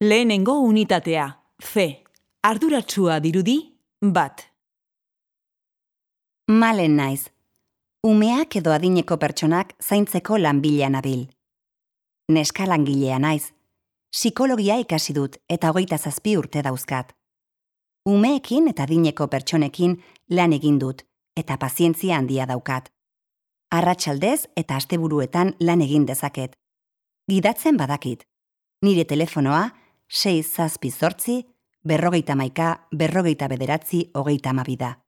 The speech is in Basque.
Lehenengo unitatea. C. Arduratsua dirudi, bat. Malen naiz. Umeak edo adineko pertsonak zaintzeko lanbilean nabil. Neska langilea naiz. Psikologia ikasi dut eta hogeita zazpi urte dauzkat. Umeekin eta adineko pertsonekin lan egin dut eta pazientzia handia daukat. Arratsaldez eta asteburuetan lan egin dezaket. Gidatzen badakit. Nire telefonoa 6 zazpi zortzi, berrogeita maika, berrogeita bederatzi, hogeita amabida.